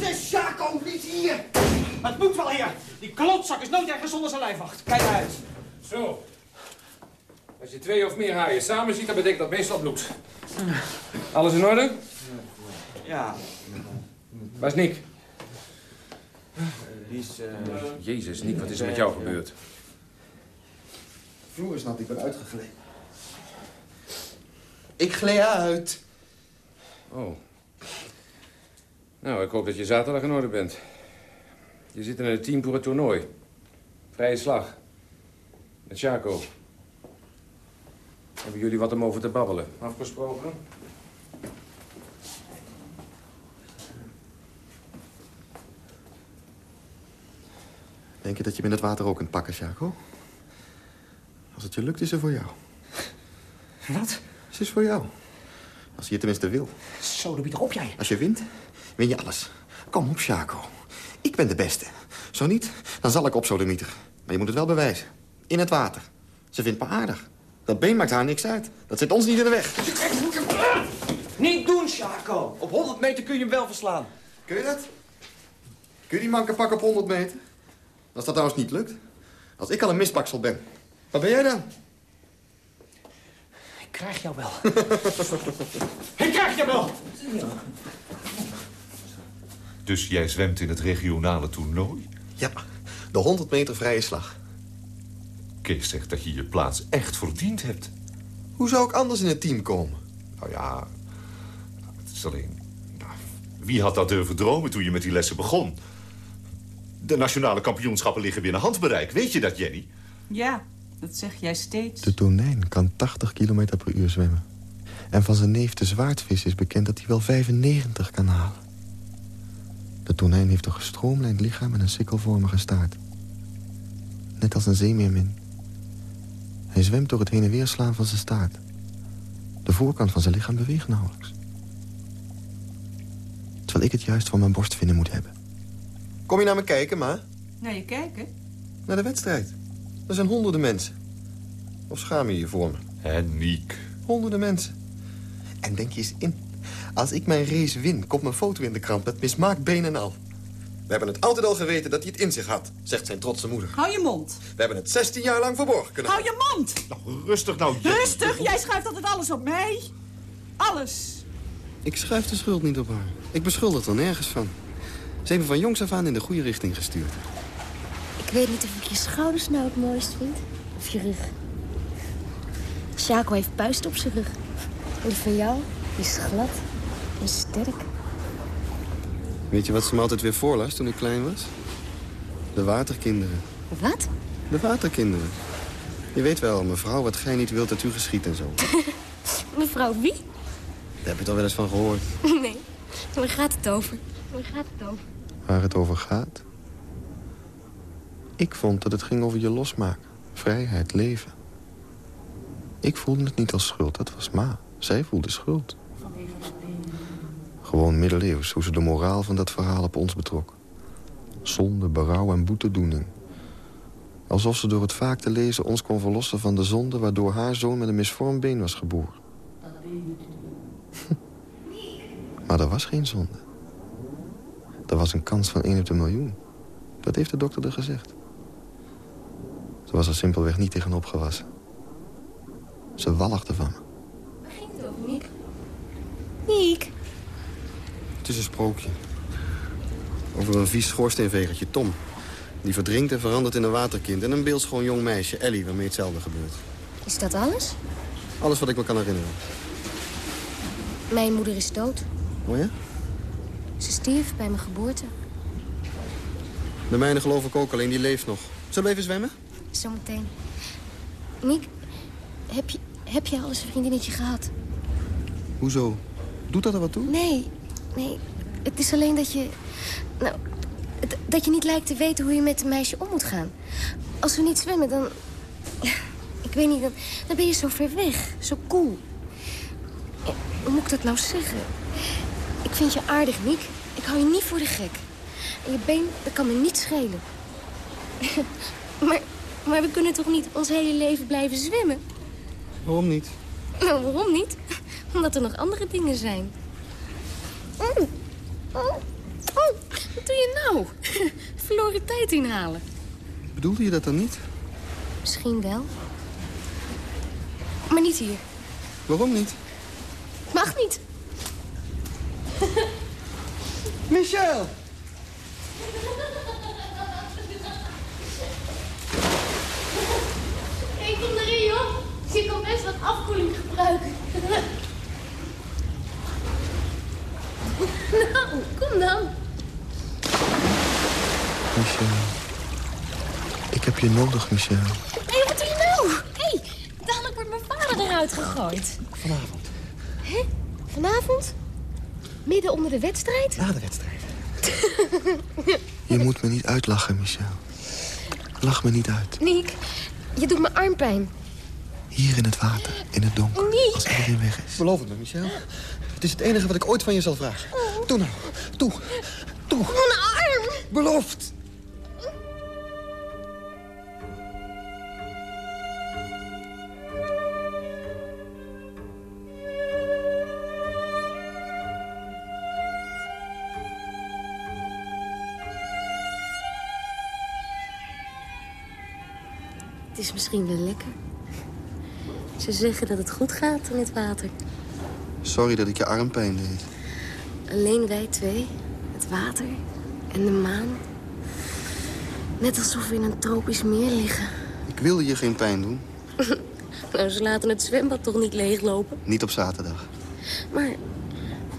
Is de Chaco niet hier? Het moet wel hier. Die klotzak is nooit ergens zonder zijn lijfwacht. Kijk uit. Zo. Als je twee of meer haaien samen ziet, dan betekent dat meestal bloed. Alles in orde? Ja. Waar is Nick? Die is... eh, Jezus, Nick, wat is er met jou gebeurd? Vloer is nat, ik ben uitgegleden. Ik gleed uit. Oh. Nou, ik hoop dat je zaterdag in orde bent. Je zit in het team voor het toernooi. Vrije slag. Met Chaco. Hebben jullie wat om over te babbelen? Afgesproken? Denk je dat je me in het water ook kunt pakken, Chaco? Als het je lukt, is ze voor jou. Wat? Ze is voor jou. Als je het tenminste wil. Zo, dan op jij. Als je wint, win je alles. Kom op, Chaco. Ik ben de beste. Zo niet, dan zal ik op sodemieter. Maar je moet het wel bewijzen. In het water. Ze vindt me aardig. Dat been maakt haar niks uit. Dat zit ons niet in de weg. Niet doen, Chaco. Op 100 meter kun je hem wel verslaan. Kun je dat? Kun je die manken pakken op 100 meter? Als dat trouwens niet lukt. Als ik al een misbaksel ben. Wat ben jij dan? Ik krijg jou wel. [laughs] Ik krijg jou wel. Dus jij zwemt in het regionale toernooi? Ja, de 100 meter vrije slag. Kees zegt dat je je plaats echt verdiend hebt. Hoe zou ik anders in het team komen? Nou ja, het is alleen... nou, wie had dat durven dromen toen je met die lessen begon? De nationale kampioenschappen liggen binnen handbereik. Weet je dat, Jenny? Ja, dat zeg jij steeds. De tonijn kan 80 km per uur zwemmen. En van zijn neef de zwaardvis is bekend dat hij wel 95 kan halen. De tonijn heeft een gestroomlijnd lichaam en een sikkelvormige staart. Net als een zeemeermin. Hij zwemt door het heen en weer slaan van zijn staart. De voorkant van zijn lichaam beweegt nauwelijks. Terwijl ik het juist van mijn borstvinnen moet hebben. Kom je naar me kijken, ma? Naar je kijken? Naar de wedstrijd. Er zijn honderden mensen. Of schaam je je voor me? Niek. Honderden mensen. En denk je eens in. Als ik mijn race win, komt mijn foto in de krant met mismaakt been en al. We hebben het altijd al geweten dat hij het in zich had, zegt zijn trotse moeder. Hou je mond. We hebben het 16 jaar lang verborgen kunnen Hou je mond. Nou, rustig nou. Rustig, jij schuift altijd alles op mij. Alles. Ik schuif de schuld niet op haar. Ik beschuldig er nergens van. Ze hebben van jongs af aan in de goede richting gestuurd. Ik weet niet of ik je schouders nou het mooist vind. Of je rug. Chaco heeft puist op zijn rug. En die van jou die is glad sterk. Weet je wat ze me altijd weer voorlas toen ik klein was? De waterkinderen. Wat? De waterkinderen. Je weet wel, mevrouw, wat gij niet wilt dat u geschiet en zo. [laughs] Mevrouw, wie? Daar heb je toch wel eens van gehoord. [laughs] Nee. Waar gaat het over? Waar gaat het over? Waar het over gaat? Ik vond dat het ging over je losmaken. Vrijheid, leven. Ik voelde het niet als schuld, dat was ma. Zij voelde schuld. Gewoon middeleeuws, hoe ze de moraal van dat verhaal op ons betrok. Zonde, berouw en boetedoening. Alsof ze door het vaak te lezen ons kon verlossen van de zonde... waardoor haar zoon met een misvormd been was geboren. [laughs] maar er was geen zonde. Er was een kans van 1 op de miljoen. Dat heeft de dokter er gezegd. Ze was er simpelweg niet tegen opgewassen. Ze walgde van me. Waar ging het over, Niek? Niek? Het is een sprookje. Over een vies schoorsteenvegertje, Tom. Die verdrinkt en verandert in een waterkind. En een beeldschoon jong meisje, Ellie, waarmee hetzelfde gebeurt. Is dat alles? Alles wat ik me kan herinneren. Mijn moeder is dood. Oh ja? Ze stierf bij mijn geboorte. De mijne geloof ik ook, alleen die leeft nog. Zullen we even zwemmen? Zometeen. Niek, heb je, heb je al eens een vriendinnetje gehad? Hoezo? Doet dat er wat toe? Nee, nee. Het is alleen dat je... Nou, dat je niet lijkt te weten hoe je met een meisje om moet gaan. Als we niet zwemmen, dan... Ik weet niet, dan, dan ben je zo ver weg. Zo cool. Hoe moet ik dat nou zeggen? Ik vind je aardig, Niek. Ik hou je niet voor de gek. En je been, dat kan me niet schelen. [laughs] maar, maar we kunnen toch niet ons hele leven blijven zwemmen? Waarom niet? Nou, waarom niet? Omdat er nog andere dingen zijn. Oh, oh, oh, wat doe je nou? [laughs] Verloren tijd inhalen. Bedoelde je dat dan niet? Misschien wel. Maar niet hier. Waarom niet? Mag niet. [laughs] Michel! Ik kom erin, joh. Je kan best wat afkoeling gebruiken. [laughs] nou, kom dan. Michel. Ik heb je nodig, Michel. Hé, wat doe je nou? Hé, dadelijk wordt mijn vader eruit gegooid. Vanavond. Hè? Vanavond? Midden onder de wedstrijd? Na de wedstrijd. [laughs] Je moet me niet uitlachen, Michel. Lach me niet uit. Niek, je doet mijn arm pijn. Hier in het water, in het donker, Niek. als iedereen weg is. Beloof het me, Michel. Het is het enige wat ik ooit van je zal vragen. Doe nou, toe, toe. Mijn arm! Beloofd. Het is misschien wel lekker. Ze zeggen dat het goed gaat in het water. Sorry dat ik je arm pijn deed. Alleen wij twee, het water en de maan. Net alsof we in een tropisch meer liggen. Ik wilde je geen pijn doen. [laughs] Nou, ze laten het zwembad toch niet leeglopen. Niet op zaterdag. Maar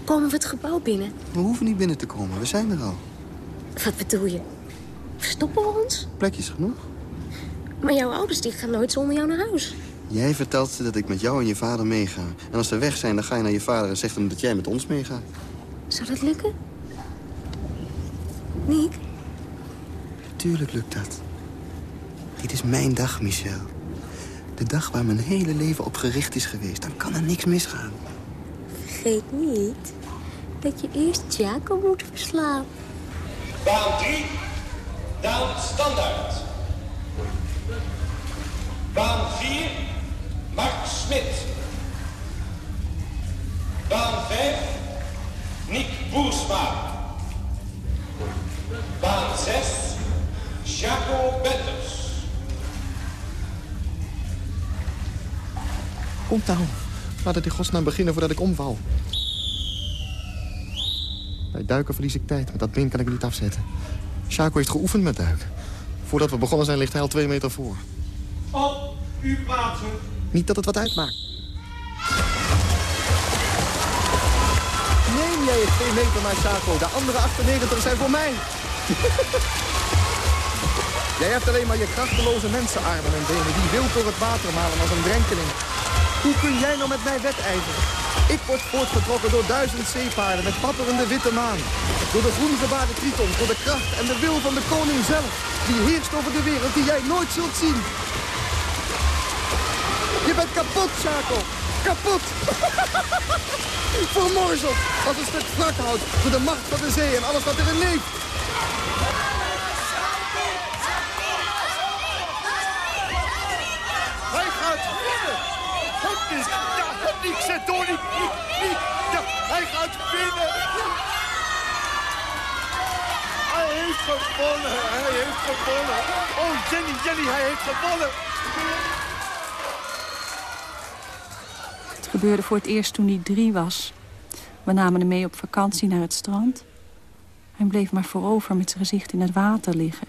komen we het gebouw binnen? We hoeven niet binnen te komen, we zijn er al. Wat bedoel je? Verstoppen we ons? Plekjes genoeg. Maar jouw ouders die gaan nooit zonder jou naar huis. Jij vertelt ze dat ik met jou en je vader meega. En als ze weg zijn, dan ga je naar je vader en zegt hem dat jij met ons meegaat. Zou dat lukken? Niek? Tuurlijk lukt dat. Dit is mijn dag, Michel. De dag waar mijn hele leven op gericht is geweest. Dan kan er niks misgaan. Vergeet niet dat je eerst Jaco moet verslaan. Baan 3, Daan Standaard. Baan 4, Mark Smit. Baan 5, Nick Boersma. Baan 6, Jaco Benders. Kom nou. Laat het in godsnaam beginnen voordat ik omval. Bij duiken verlies ik tijd. Met dat been kan ik niet afzetten. Shaco heeft geoefend met duiken. Voordat we begonnen zijn ligt hij al twee meter voor. Op uw plaatsen. Niet dat het wat uitmaakt. Neem jij het twee meter Shaco. De andere 98 zijn voor mij. [laughs] jij hebt alleen maar je krachteloze mensenarmen en benen... die wild door het water malen als een drenkeling. Hoe kun jij nou met mij wedijveren? Ik word voortgetrokken door duizend zeepaarden met papperende witte maan. Door de groengebaarde tritons, door de kracht en de wil van de koning zelf. Die heerst over de wereld die jij nooit zult zien. Je bent kapot, Shaco. Kapot. [laughs] Vermorzeld als een stuk wrakhout door de macht van de zee en alles wat erin leeft. Hij gaat winnen. Het is... Niet, niet, niet. Ja, hij gaat winnen. Hij heeft gewonnen. Hij heeft gewonnen. Oh, Jenny, Jenny, hij heeft gewonnen. Het gebeurde voor het eerst toen hij drie was. We namen hem mee op vakantie naar het strand. Hij bleef maar voorover met zijn gezicht in het water liggen.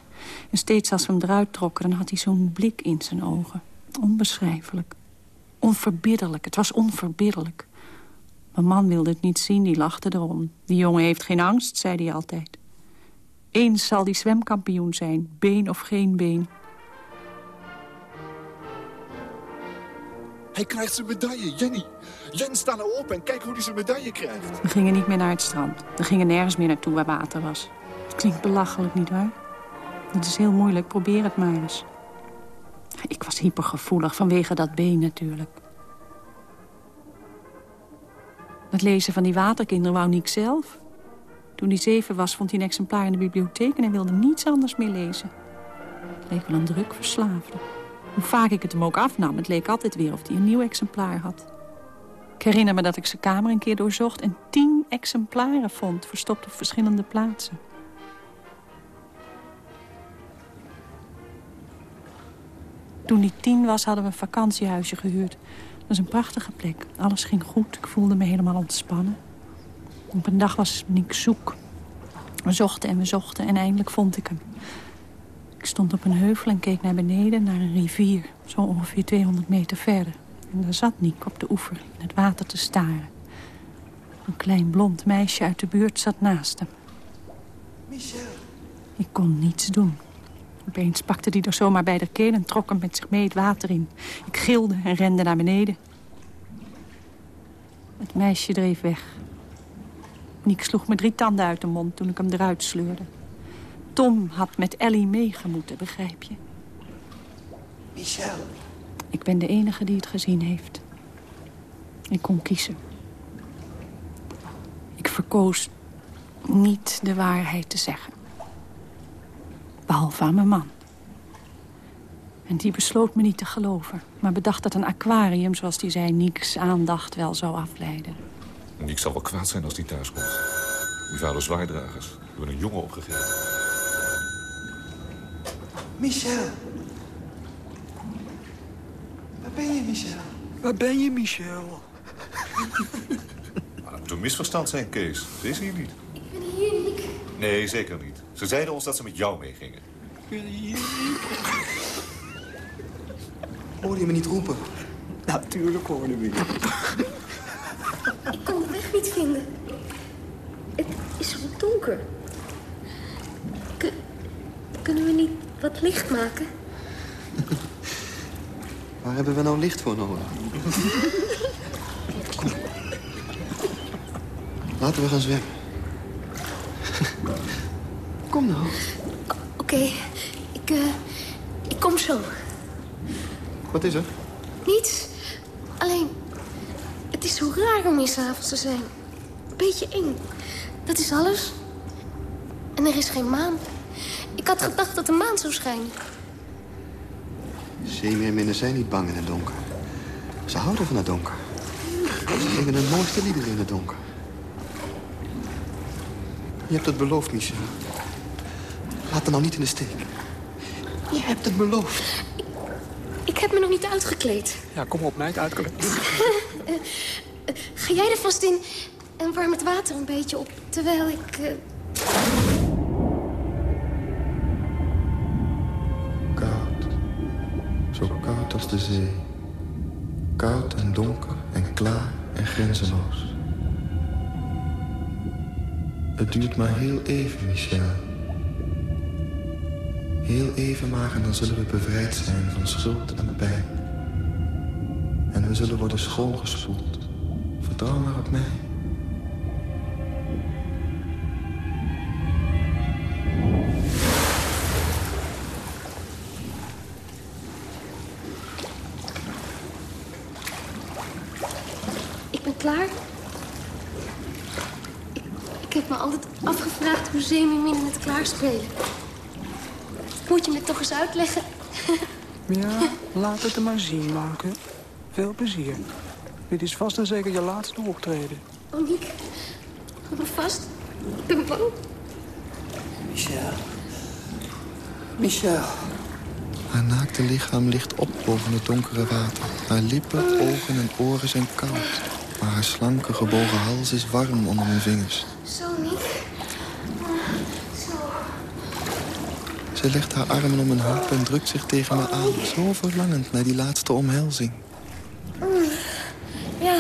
En steeds als we hem eruit trokken, dan had hij zo'n blik in zijn ogen. Onbeschrijfelijk. Onverbiddelijk. Het was onverbiddelijk. Mijn man wilde het niet zien, die lachte erom. Die jongen heeft geen angst, zei hij altijd. Eens zal die zwemkampioen zijn, been of geen been. Hij krijgt zijn medaille, Jenny. Jens, sta nou op en kijk hoe hij zijn medaille krijgt. We gingen niet meer naar het strand. We gingen nergens meer naartoe waar water was. Het klinkt belachelijk, nietwaar? Het is heel moeilijk, probeer het maar eens. Ik was hypergevoelig vanwege dat been natuurlijk. Het lezen van die waterkinderen wou Niek zelf. Toen hij zeven was, vond hij een exemplaar in de bibliotheek... en hij wilde niets anders meer lezen. Het leek wel een drukverslaafde. Hoe vaak ik het hem ook afnam, het leek altijd weer of hij een nieuw exemplaar had. Ik herinner me dat ik zijn kamer een keer doorzocht... en tien exemplaren vond, verstopt op verschillende plaatsen. Toen hij tien was, hadden we een vakantiehuisje gehuurd. Dat was een prachtige plek. Alles ging goed. Ik voelde me helemaal ontspannen. Op een dag was Nick zoek. We zochten en we zochten en eindelijk vond ik hem. Ik stond op een heuvel en keek naar beneden, naar een rivier. Zo ongeveer 200 meter verder. En daar zat Nick op de oever in het water te staren. Een klein blond meisje uit de buurt zat naast hem. Michel. Ik kon niets doen. Opeens pakte hij er zomaar bij de keel en trok hem met zich mee het water in. Ik gilde en rende naar beneden. Het meisje dreef weg. Niek sloeg me drie tanden uit de mond toen ik hem eruit sleurde. Tom had met Ellie meegemoeten, begrijp je? Michel. Ik ben de enige die het gezien heeft. Ik kon kiezen. Ik verkoos niet de waarheid te zeggen. Behalve aan mijn man. En die besloot me niet te geloven. Maar bedacht dat een aquarium, zoals die zei, Nieks aandacht wel zou afleiden. Niek zal wel kwaad zijn als hij thuis komt. Die vuile zwaardragers hebben een jongen opgegeten. Michel. Waar ben je, Michel? Waar ben je, Michel? [laughs] Maar dat moet een misverstand zijn, Kees. Ze is hier niet. Ik ben hier, Niek. Nee, zeker niet. Ze zeiden ons dat ze met jou meegingen. Ik ben hier. Hoorde je me niet roepen? Natuurlijk hoorde we je. Ik kon de weg niet vinden. Het is zo donker. Kun- kunnen we niet wat licht maken? [laughs] Waar hebben we nou licht voor nodig? [laughs] Kom. Laten we gaan zwemmen. [laughs] Kom nou. Oké, ik, eh, ik kom zo. Wat is er? Niets. Alleen, het is zo raar om hier s'avonds te zijn. Beetje eng. Dat is alles. En er is geen maan. Ik had gedacht dat de maan zou schijnen. Zeemeerminnen zijn niet bang in het donker. Ze houden van het donker. Ze zingen het mooiste liederen in het donker. Je hebt het beloofd, Michel. Laat me nou niet in de steek. Je hebt het beloofd. Ik heb me nog niet uitgekleed. Ja, kom op, meid, uitkleed. [laughs] Ga jij er vast in en warm het water een beetje op, terwijl ik... eh, de zee. Koud en donker en klaar en grenzeloos. Het duurt maar heel even, Michel. Heel even maar en dan zullen we bevrijd zijn van schuld en pijn. En we zullen worden schoongespoeld. Vertrouw maar op mij. Klaarspelen. Moet je me toch eens uitleggen? Ja, laat het er maar zien, maken. Veel plezier. Dit is vast en zeker je laatste optreden. Oh, Niek. Hou me vast. Ik ben bang. Michel. Michel. Haar naakte lichaam ligt op boven het donkere water. Haar lippen, ogen en oren zijn koud. Maar haar slanke gebogen hals is warm onder mijn vingers. Zo, Niek. Zo. Ze legt haar armen om mijn heup en drukt zich tegen me aan. Zo verlangend naar die laatste omhelzing. Ja. Ja.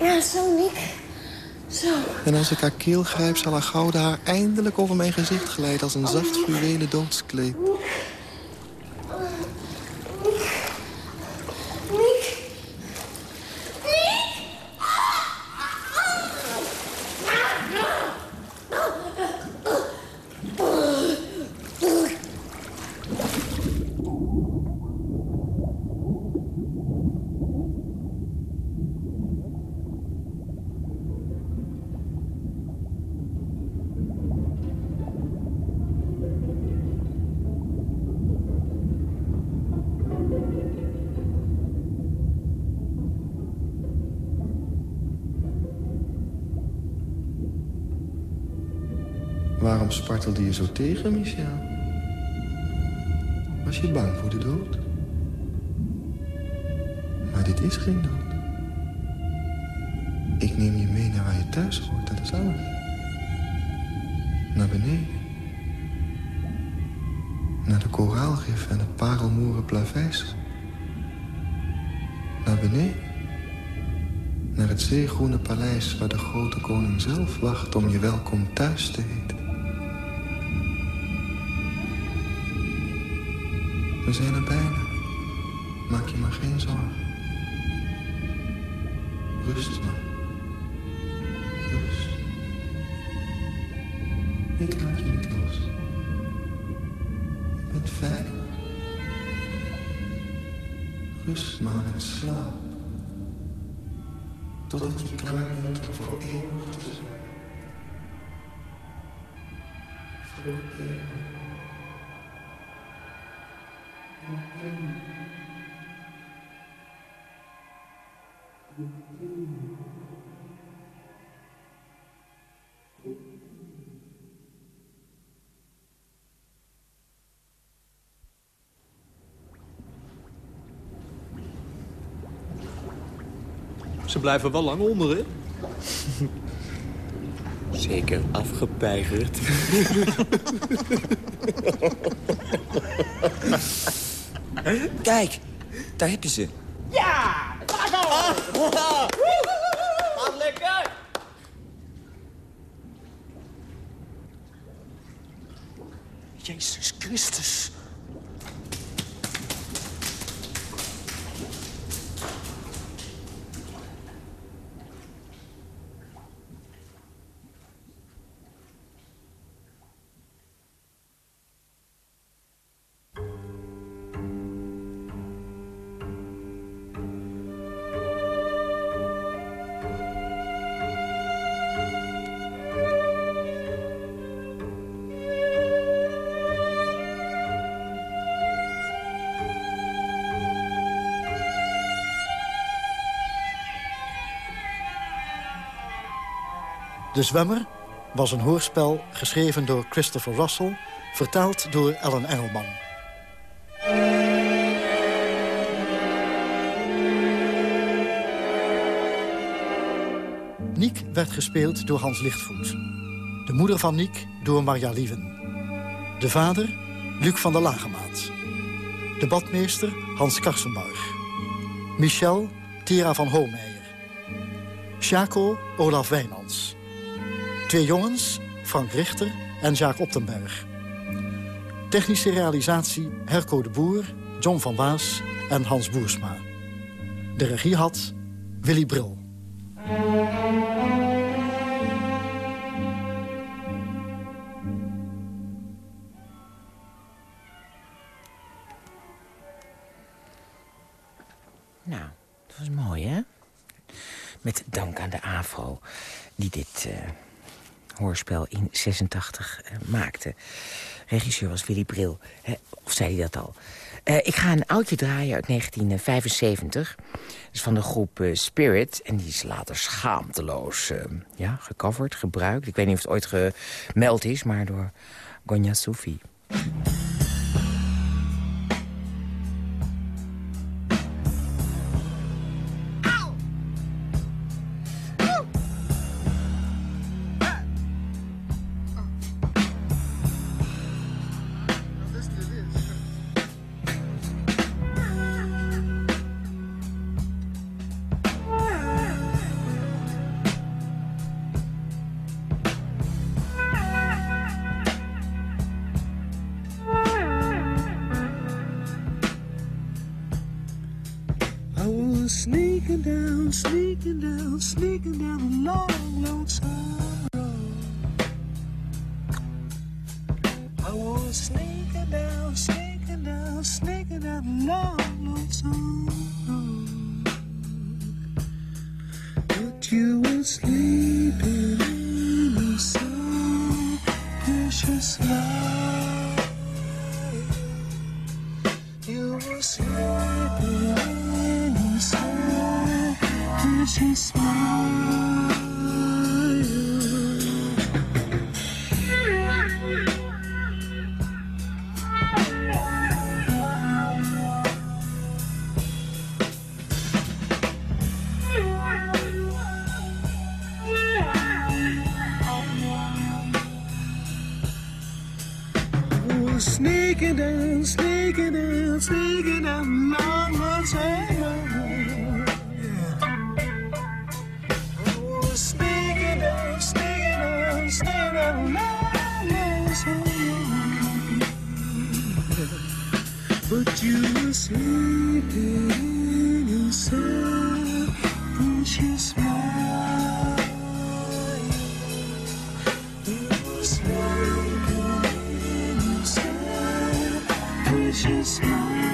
Ja, zo, Nick. Zo. En als ik haar keel grijp, zal haar gouden haar eindelijk over mijn gezicht glijden... als een zacht fluwelen doodskleed. Waarom spartelde je zo tegen, Michel? Was je bang voor de dood? Maar dit is geen dood. Ik neem je mee naar waar je thuis hoort, dat is alles. Naar beneden. Naar de koraalgif en de parelmoeren plaveisel. Naar beneden. Naar het zeegroene paleis waar de grote koning zelf wacht om je welkom thuis te heten. We zijn er bijna. Maak je maar geen zorgen. Rust maar. Rust. Ik laat je niet los. Je bent. Rust maar en slaap. Totdat je klaar bent om voor eeuwig te zijn. Voor eeuwig. Ze blijven wel lang onder, hè? Zeker afgepeigerd. [laughs] Kijk, daar heb je ze. Ja! Taco! Gaat lekker! Jezus Christus. De Zwemmer was een hoorspel geschreven door Christopher Russell... vertaald door Ellen Engelman. Niek werd gespeeld door Hans Lichtvoet. De moeder van Niek door Marja Lieven. De vader, Luc van der Lagemaat. De badmeester, Hans Karsenbarg. Michel, Tera van Hoomeijer. Chaco, Olaf Wijnands. Twee jongens, Frank Richter en Jaak Optenberg. Technische realisatie Herco de Boer, John van Waas en Hans Boersma. De regie had Willy Bril. 86 eh, maakte. Regisseur was Willy Bril, hè? of zei hij dat al? Eh, ik ga een oudje draaien uit 1975. Dat is van de groep eh, Spirit. En die is later schaamteloos eh, ja, gecoverd, gebruikt. Ik weet niet of het ooit gemeld is, maar door Gonya Soufi. everything you smile? You smile, you smile?